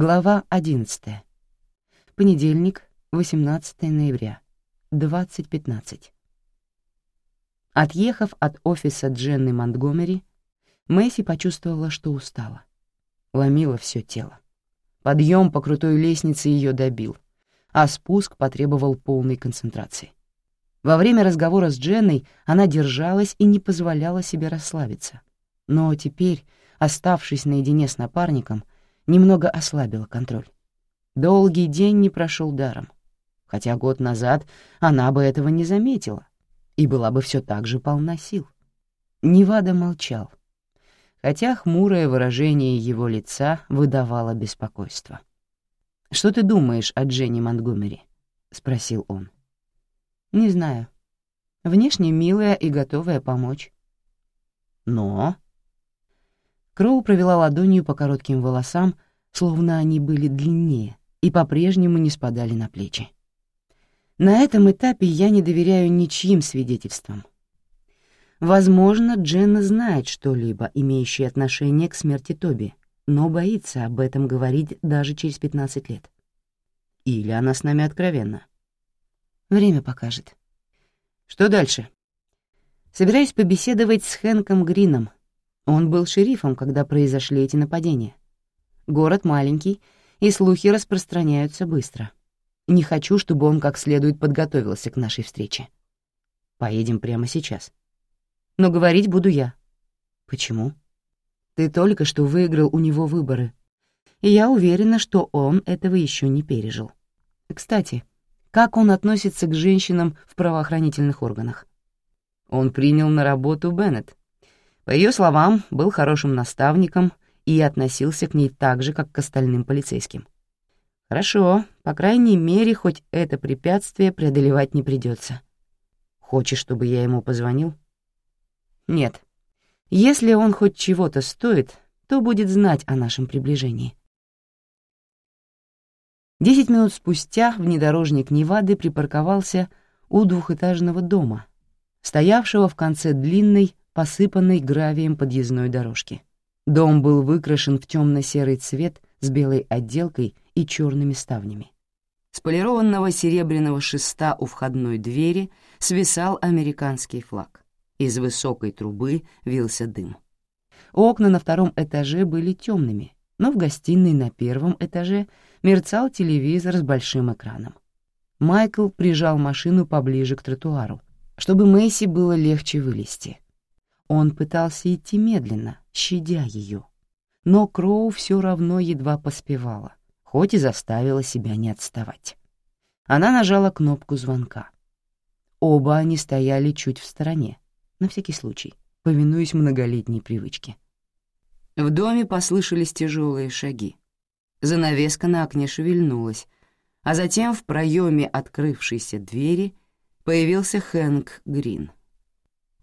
Глава 11. Понедельник, 18 ноября, 20.15. Отъехав от офиса Дженны Монтгомери, Мэйси почувствовала, что устала. Ломило все тело. Подъем по крутой лестнице ее добил, а спуск потребовал полной концентрации. Во время разговора с Дженной она держалась и не позволяла себе расслабиться. Но теперь, оставшись наедине с напарником, немного ослабила контроль. Долгий день не прошел даром, хотя год назад она бы этого не заметила и была бы все так же полна сил. Невада молчал, хотя хмурое выражение его лица выдавало беспокойство. «Что ты думаешь о Дженни Монтгомери?» — спросил он. «Не знаю. Внешне милая и готовая помочь». «Но...» Кроу провела ладонью по коротким волосам, словно они были длиннее и по-прежнему не спадали на плечи. На этом этапе я не доверяю ничьим свидетельствам. Возможно, Дженна знает что-либо, имеющее отношение к смерти Тоби, но боится об этом говорить даже через 15 лет. Или она с нами откровенна. Время покажет. Что дальше? Собираюсь побеседовать с Хэнком Грином, он был шерифом, когда произошли эти нападения. Город маленький, и слухи распространяются быстро. Не хочу, чтобы он как следует подготовился к нашей встрече. Поедем прямо сейчас. Но говорить буду я. Почему? Ты только что выиграл у него выборы, и я уверена, что он этого еще не пережил. Кстати, как он относится к женщинам в правоохранительных органах? Он принял на работу Беннет, по ее словам, был хорошим наставником и относился к ней так же, как к остальным полицейским. Хорошо, по крайней мере, хоть это препятствие преодолевать не придется. Хочешь, чтобы я ему позвонил? Нет. Если он хоть чего-то стоит, то будет знать о нашем приближении. Десять минут спустя внедорожник Невады припарковался у двухэтажного дома, стоявшего в конце длинной, посыпанной гравием подъездной дорожки. Дом был выкрашен в темно-серый цвет с белой отделкой и черными ставнями. С полированного серебряного шеста у входной двери свисал американский флаг. Из высокой трубы вился дым. Окна на втором этаже были темными, но в гостиной на первом этаже мерцал телевизор с большим экраном. Майкл прижал машину поближе к тротуару, чтобы Мэйси было легче вылезти. Он пытался идти медленно, щадя ее. Но Кроу все равно едва поспевала, хоть и заставила себя не отставать. Она нажала кнопку звонка. Оба они стояли чуть в стороне, на всякий случай, повинуясь многолетней привычке. В доме послышались тяжелые шаги. Занавеска на окне шевельнулась, а затем в проеме открывшейся двери появился Хэнк Грин —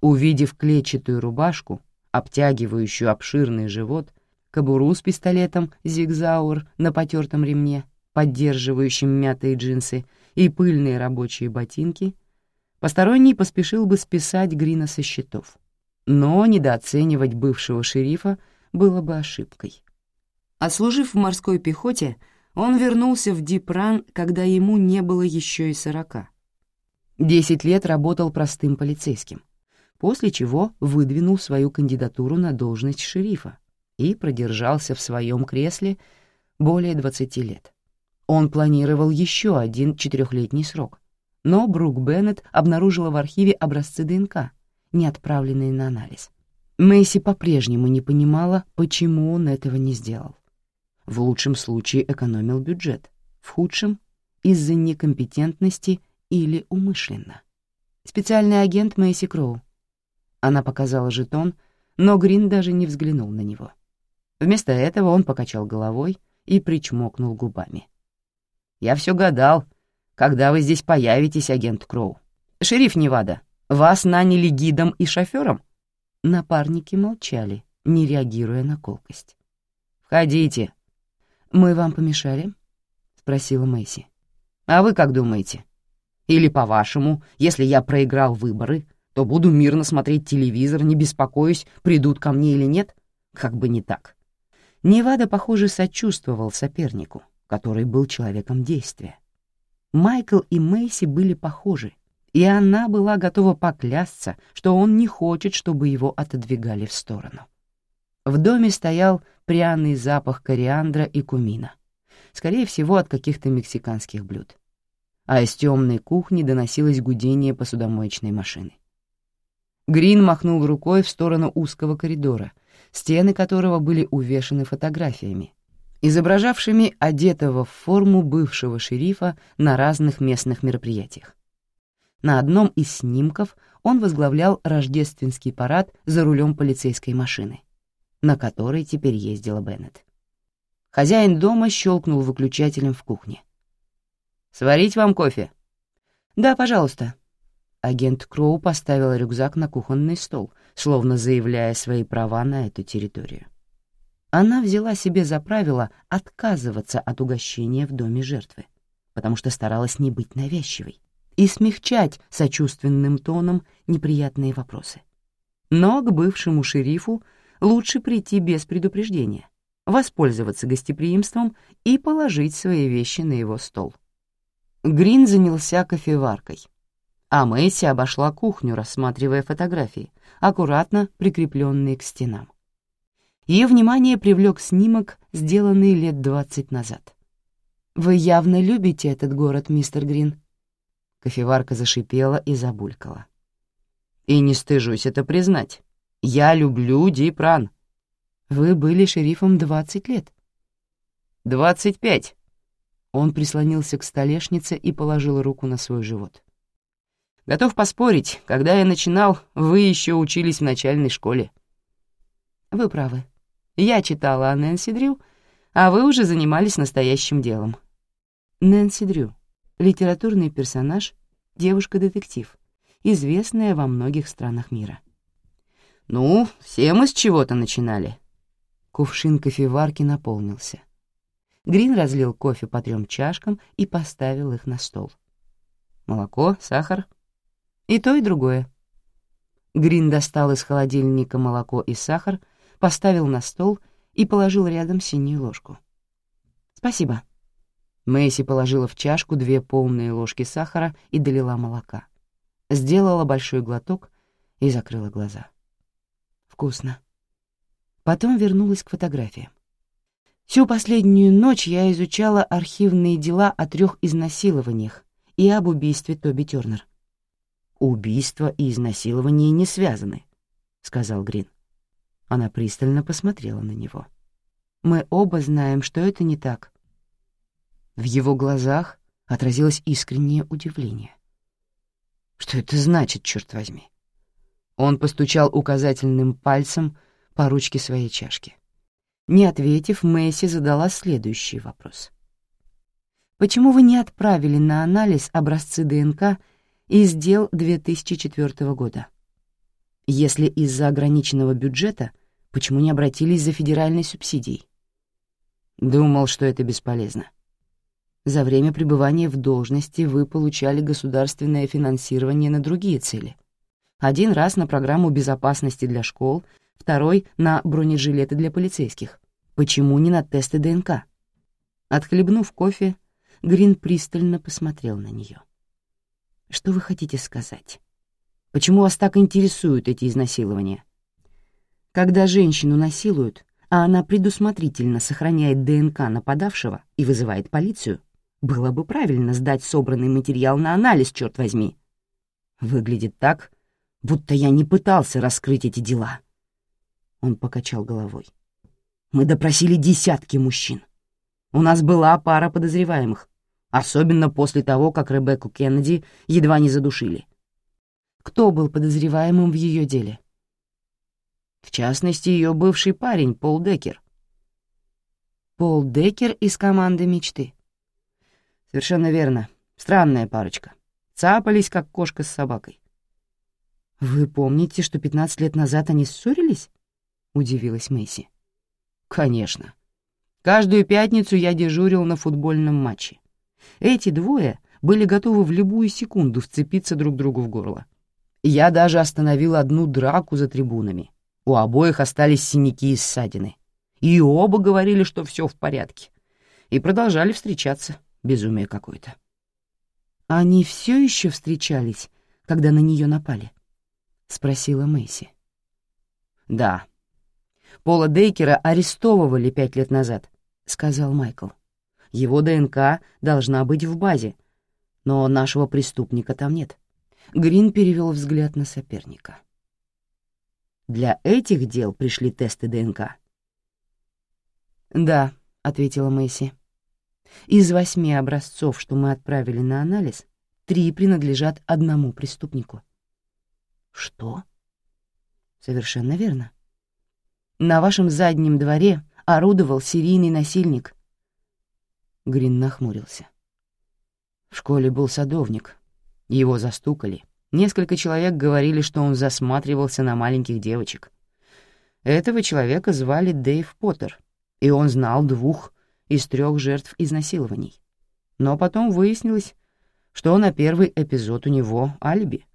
Увидев клетчатую рубашку, обтягивающую обширный живот, кобуру с пистолетом «Зигзауэр» на потертом ремне, поддерживающим мятые джинсы, и пыльные рабочие ботинки, посторонний поспешил бы списать Грина со счетов. Но недооценивать бывшего шерифа было бы ошибкой. Отслужив в морской пехоте, он вернулся в Дипран, когда ему не было еще и сорока. Десять лет работал простым полицейским — после чего выдвинул свою кандидатуру на должность шерифа и продержался в своем кресле более 20 лет. Он планировал еще один четырехлетний срок, но Брук Беннет обнаружила в архиве образцы ДНК, не отправленные на анализ. Мэйси по-прежнему не понимала, почему он этого не сделал. В лучшем случае экономил бюджет, в худшем — из-за некомпетентности или умышленно. Специальный агент Мэйси Кроу она показала жетон, но Грин даже не взглянул на него. Вместо этого он покачал головой и причмокнул губами. «Я все гадал, когда вы здесь появитесь, агент Кроу. Шериф Невада, вас наняли гидом и шофером?» Напарники молчали, не реагируя на колкость. «Входите». «Мы вам помешали?» — спросила Мэйси. «А вы как думаете? Или, по-вашему, если я проиграл выборы, то буду мирно смотреть телевизор, не беспокоюсь, придут ко мне или нет. Как бы не так. Невада, похоже, сочувствовал сопернику, который был человеком действия. Майкл и Мэйси были похожи, и она была готова поклясться, что он не хочет, чтобы его отодвигали в сторону. В доме стоял пряный запах кориандра и кумина, скорее всего, от каких-то мексиканских блюд. А из темной кухни доносилось гудение посудомоечной машины. Грин махнул рукой в сторону узкого коридора, стены которого были увешаны фотографиями, изображавшими одетого в форму бывшего шерифа на разных местных мероприятиях. На одном из снимков он возглавлял рождественский парад за рулем полицейской машины, на которой теперь ездила Беннет. Хозяин дома щелкнул выключателем в кухне. «Сварить вам кофе?» «Да, пожалуйста». Агент Кроу поставил рюкзак на кухонный стол, словно заявляя свои права на эту территорию. Она взяла себе за правило отказываться от угощения в доме жертвы, потому что старалась не быть навязчивой и смягчать сочувственным тоном неприятные вопросы. Но к бывшему шерифу лучше прийти без предупреждения, воспользоваться гостеприимством и положить свои вещи на его стол. Грин занялся кофеваркой, а Мэйси обошла кухню, рассматривая фотографии, аккуратно прикрепленные к стенам. Ее внимание привлек снимок, сделанный лет двадцать назад. «Вы явно любите этот город, мистер Грин», Кофеварка зашипела и забулькала. «И не стыжусь это признать. Я люблю Дипран». «Вы были шерифом двадцать лет». «Двадцать пять». Он прислонился к столешнице и положил руку на свой живот. «Готов поспорить, когда я начинал, вы еще учились в начальной школе». «Вы правы. Я читала о Нэнси Дрю, а вы уже занимались настоящим делом». Нэнси Дрю литературный персонаж, девушка-детектив, известная во многих странах мира. «Ну, все мы с чего-то начинали». Кувшин кофеварки наполнился. Грин разлил кофе по трем чашкам и поставил их на стол. Молоко, сахар. И то, и другое. Грин достал из холодильника молоко и сахар, поставил на стол и положил рядом синюю ложку. «Спасибо», Мэйси положила в чашку две полные ложки сахара и долила молока. Сделала большой глоток и закрыла глаза. Вкусно. Потом вернулась к фотографиям. Всю последнюю ночь я изучала архивные дела о трех изнасилованиях и об убийстве Тоби Тёрнер. «Убийство и изнасилование не связаны», — сказал Грин. Она пристально посмотрела на него. «Мы оба знаем, что это не так», в его глазах отразилось искреннее удивление. Что это значит, черт возьми? Он постучал указательным пальцем по ручке своей чашки. Не ответив, Мэйси задала следующий вопрос. «Почему вы не отправили на анализ образцы ДНК из дел 2004 года? Если из-за ограниченного бюджета, почему не обратились за федеральной субсидией?» Думал, что это бесполезно. За время пребывания в должности вы получали государственное финансирование на другие цели. Один раз на программу безопасности для школ, второй — на бронежилеты для полицейских. Почему не на тесты ДНК? Отхлебнув кофе, Грин пристально посмотрел на нее. «Что вы хотите сказать? Почему вас так интересуют эти изнасилования? Когда женщину насилуют, а она предусмотрительно сохраняет ДНК нападавшего и вызывает полицию, было бы правильно сдать собранный материал на анализ, черт возьми. Выглядит так, будто я не пытался раскрыть эти дела. Он покачал головой. Мы допросили десятки мужчин. У нас была пара подозреваемых, особенно после того, как Ребекку Кеннеди едва не задушили. Кто был подозреваемым в ее деле? В частности, ее бывший парень Пол Деккер. Пол Деккер из команды «Мечты». Совершенно верно. Странная парочка. Цапались, как кошка с собакой. «Вы помните, что 15 лет назад они ссорились?» — удивилась Мэйси. «Конечно. Каждую пятницу я дежурил на футбольном матче. Эти двое были готовы в любую секунду вцепиться друг другу в горло. Я даже остановил одну драку за трибунами. У обоих остались синяки и ссадины. И оба говорили, что все в порядке. И продолжали встречаться. Безумие какое-то. «Они все еще встречались, когда на нее напали?» — спросила Мэйси. «Да. Пола Дейкера арестовывали пять лет назад», — сказал Майкл. «Его ДНК должна быть в базе, но нашего преступника там нет». Грин перевел взгляд на соперника. «Для этих дел пришли тесты ДНК?» «Да», — ответила Мэйси. «Из восьми образцов, что мы отправили на анализ, три принадлежат одному преступнику». «Что?» «Совершенно верно. На вашем заднем дворе орудовал серийный насильник». Грин нахмурился. В школе был садовник. Его застукали. Несколько человек говорили, что он засматривался на маленьких девочек. Этого человека звали Дэйв Поттер, и он знал двух из трех жертв изнасилований. Но потом выяснилось, что на первый эпизод у него алиби.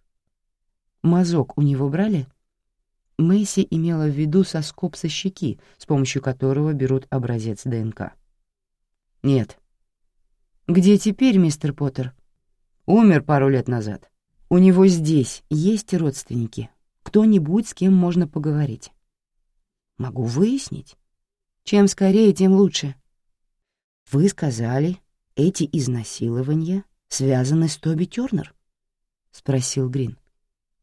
Мазок у него брали? Мэйси имела в виду соскоб со щеки, с помощью которого берут образец ДНК. Нет. Где теперь мистер Поттер? Умер пару лет назад. У него здесь есть родственники, кто-нибудь, с кем можно поговорить. Могу выяснить. Чем скорее, тем лучше. Вы сказали, эти изнасилования связаны с Тоби Тёрнер? Спросил Грин.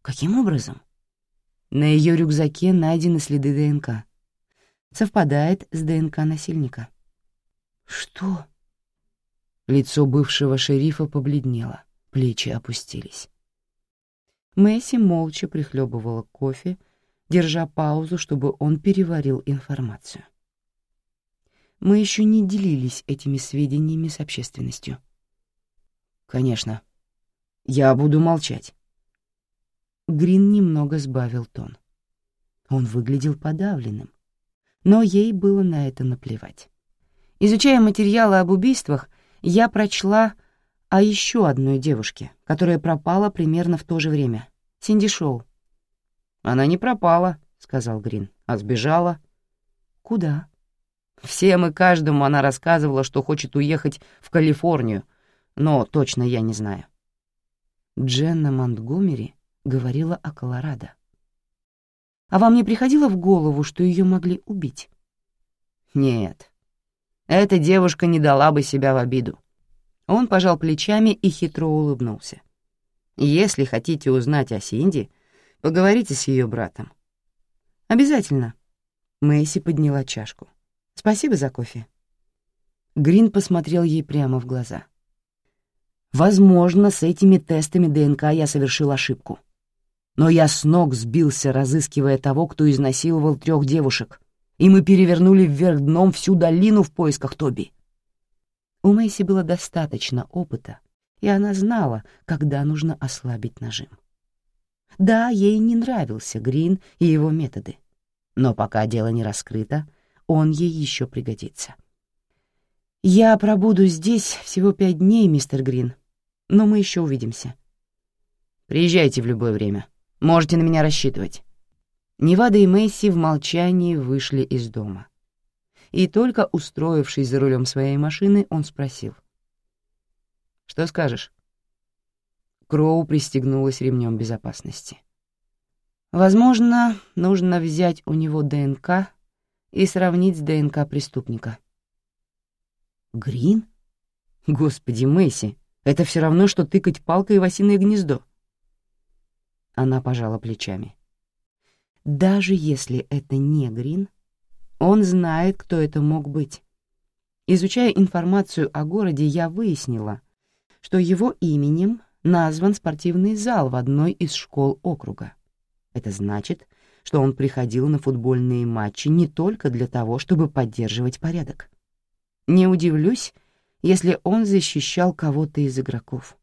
Каким образом? На ее рюкзаке найдены следы ДНК. Совпадает с ДНК насильника. Что? Лицо бывшего шерифа побледнело, плечи опустились. Месси молча прихлебывала кофе, держа паузу, чтобы он переварил информацию. Мы еще не делились этими сведениями с общественностью. Конечно. Я буду молчать. Грин немного сбавил тон. Он выглядел подавленным, но ей было на это наплевать. Изучая материалы об убийствах, я прочла о еще одной девушке, которая пропала примерно в то же время. Синди Шоу. «Она не пропала», — сказал Грин, — «а сбежала». «Куда?» Всем и каждому она рассказывала, что хочет уехать в Калифорнию, но точно я не знаю. Дженна Монтгомери говорила о Колорадо. А вам не приходило в голову, что ее могли убить? Нет. Эта девушка не дала бы себя в обиду. Он пожал плечами и хитро улыбнулся. Если хотите узнать о Синди, поговорите с ее братом. Обязательно. Мэйси подняла чашку. Спасибо за кофе». Грин посмотрел ей прямо в глаза. «Возможно, с этими тестами ДНК я совершил ошибку. Но я с ног сбился, разыскивая того, кто изнасиловал трех девушек, и мы перевернули вверх дном всю долину в поисках Тоби». У Мэйси было достаточно опыта, и она знала, когда нужно ослабить нажим. Да, ей не нравился Грин и его методы, но пока дело не раскрыто, он ей еще пригодится. «Я пробуду здесь всего пять дней, мистер Грин, но мы еще увидимся». «Приезжайте в любое время. Можете на меня рассчитывать». Невада и Мэйси в молчании вышли из дома. И только устроившись за рулем своей машины, он спросил. «Что скажешь?» Кроу пристегнулась ремнем безопасности. «Возможно, нужно взять у него ДНК и сравнить с ДНК преступника. Грин? Господи, Мэйси, это все равно, что тыкать палкой в осиное гнездо. Она пожала плечами. Даже если это не Грин, он знает, кто это мог быть. Изучая информацию о городе, я выяснила, что его именем назван спортивный зал в одной из школ округа. Это значит, что он приходил на футбольные матчи не только для того, чтобы поддерживать порядок. Не удивлюсь, если он защищал кого-то из игроков.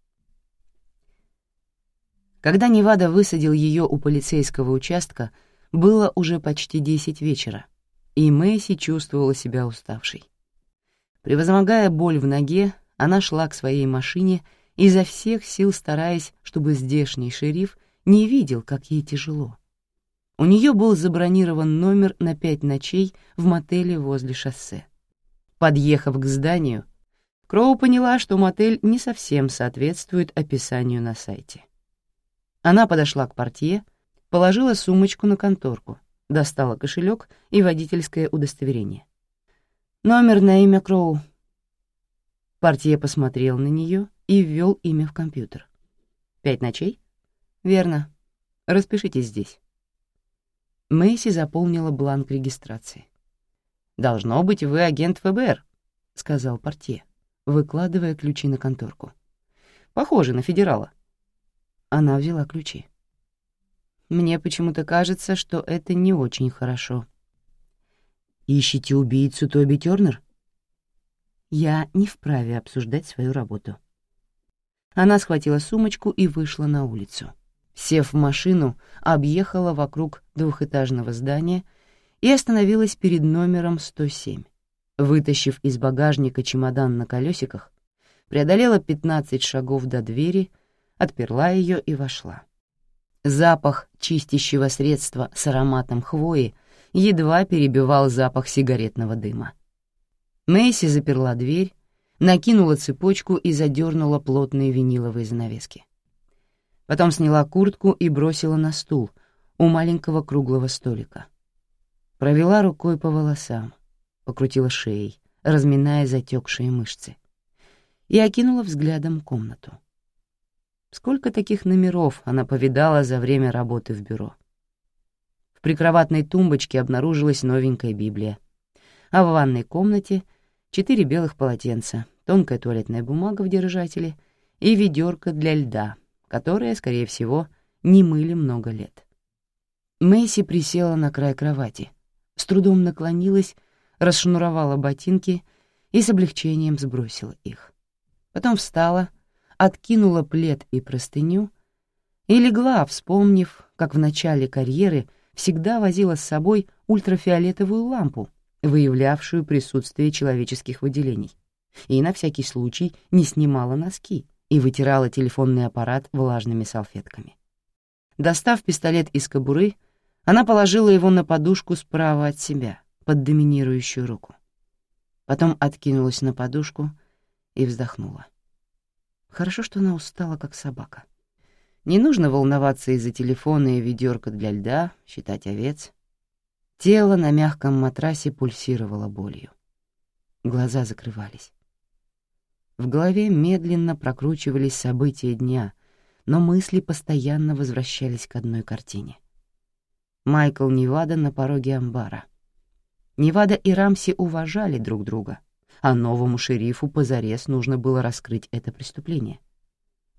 Когда Невада высадил ее у полицейского участка, было уже почти десять вечера, и Мэйси чувствовала себя уставшей. Превозмогая боль в ноге, она шла к своей машине, изо всех сил стараясь, чтобы здешний шериф не видел, как ей тяжело. У нее был забронирован номер на пять ночей в мотеле возле шоссе. Подъехав к зданию, Кроу поняла, что мотель не совсем соответствует описанию на сайте. Она подошла к портье, положила сумочку на конторку, достала кошелек и водительское удостоверение. «Номер на имя Кроу». Портье посмотрел на нее и ввел имя в компьютер. «Пять ночей?» «Верно. Распишитесь здесь». Мэйси заполнила бланк регистрации. «Должно быть, вы агент ФБР», — сказал портье, выкладывая ключи на конторку. «Похоже на федерала». Она взяла ключи. «Мне почему-то кажется, что это не очень хорошо». «Ищите убийцу Тоби Тёрнер?» «Я не вправе обсуждать свою работу». Она схватила сумочку и вышла на улицу. Сев в машину, объехала вокруг двухэтажного здания и остановилась перед номером 107. Вытащив из багажника чемодан на колесиках, преодолела 15 шагов до двери — отперла ее и вошла. Запах чистящего средства с ароматом хвои едва перебивал запах сигаретного дыма. Мэйси заперла дверь, накинула цепочку и задернула плотные виниловые занавески. Потом сняла куртку и бросила на стул у маленького круглого столика. Провела рукой по волосам, покрутила шеей, разминая затекшие мышцы, и окинула взглядом комнату. Сколько таких номеров она повидала за время работы в бюро. В прикроватной тумбочке обнаружилась новенькая Библия, а в ванной комнате — четыре белых полотенца, тонкая туалетная бумага в держателе и ведерко для льда, которое, скорее всего, не мыли много лет. Мэйси присела на край кровати, с трудом наклонилась, расшнуровала ботинки и с облегчением сбросила их. Потом встала — откинула плед и простыню и легла, вспомнив, как в начале карьеры всегда возила с собой ультрафиолетовую лампу, выявлявшую присутствие человеческих выделений, и на всякий случай не снимала носки и вытирала телефонный аппарат влажными салфетками. Достав пистолет из кобуры, она положила его на подушку справа от себя, под доминирующую руку. Потом откинулась на подушку и вздохнула. Хорошо, что она устала, как собака. Не нужно волноваться из-за телефона и ведерка для льда, считать овец. Тело на мягком матрасе пульсировало болью. Глаза закрывались. В голове медленно прокручивались события дня, но мысли постоянно возвращались к одной картине. Майкл Невада на пороге амбара. Невада и Рамси уважали друг друга, а новому шерифу позарез нужно было раскрыть это преступление.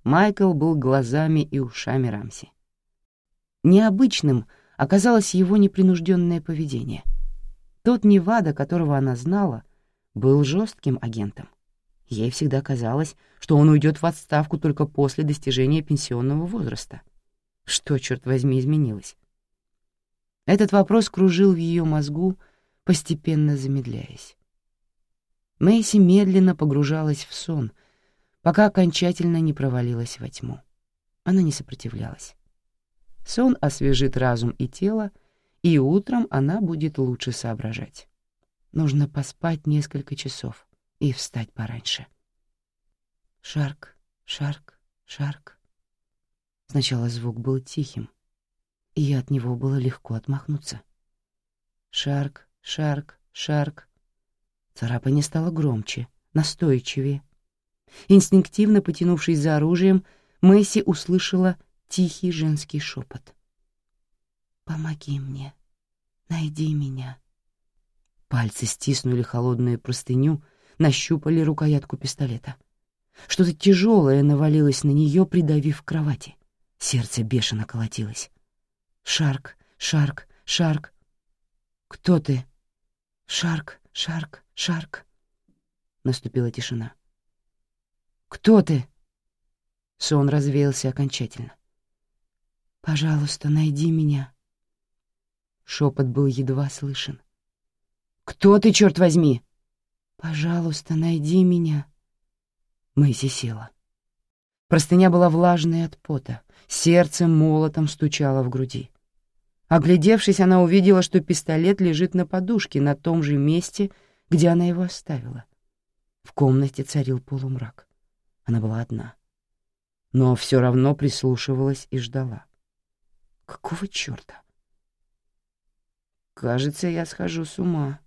Майкл был глазами и ушами Рамси. Необычным оказалось его непринужденное поведение. Тот Невада, которого она знала, был жестким агентом. Ей всегда казалось, что он уйдет в отставку только после достижения пенсионного возраста. Что, черт возьми, изменилось? Этот вопрос кружил в ее мозгу, постепенно замедляясь. Мэйси медленно погружалась в сон, пока окончательно не провалилась во тьму. Она не сопротивлялась. Сон освежит разум и тело, и утром она будет лучше соображать. Нужно поспать несколько часов и встать пораньше. Шарк, шарк, шарк. Сначала звук был тихим, и от него было легко отмахнуться. Шарк, шарк, шарк. Царапание стало громче, настойчивее. Инстинктивно потянувшись за оружием, Мэйси услышала тихий женский шепот. «Помоги мне, найди меня». Пальцы стиснули холодную простыню, нащупали рукоятку пистолета. Что-то тяжелое навалилось на нее, придавив к кровати. Сердце бешено колотилось. «Шарк, Шарк, Шарк!» «Кто ты?» «Шарк, Шарк, Шарк!» Наступила тишина. «Кто ты?» Сон развеялся окончательно. «Пожалуйста, найди меня». Шепот был едва слышен. «Кто ты, черт возьми?» «Пожалуйста, найди меня». Мэйси села. Простыня была влажной от пота, сердце молотом стучало в груди. Оглядевшись, она увидела, что пистолет лежит на подушке на том же месте, где она его оставила. В комнате царил полумрак. Она была одна. Но все равно прислушивалась и ждала. Какого черта? Кажется, я схожу с ума.